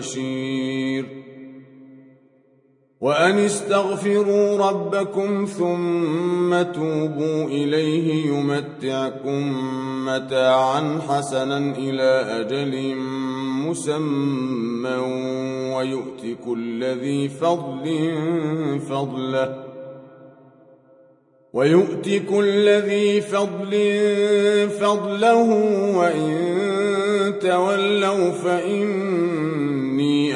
وبشير وأن استغفروا ربكم ثم توبوا إليه يمتعكم متاعا حسنا إلى أجل مسمى ويؤتك كل ذي فضل فضله. ويؤتي كل ذي فضل فضله وإن تولوا فإني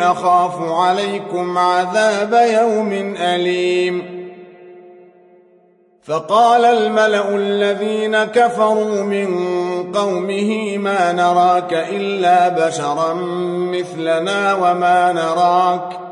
أخاف عليكم عذاب يوم أليم. فقال الملأ الذين كفروا من قومه ما نراك إلا بشرا مثلنا وما نراك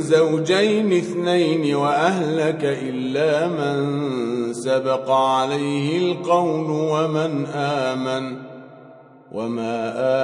زوجين اثنين وأهلك إلا من سبق عليه القول ومن آمن وما آمن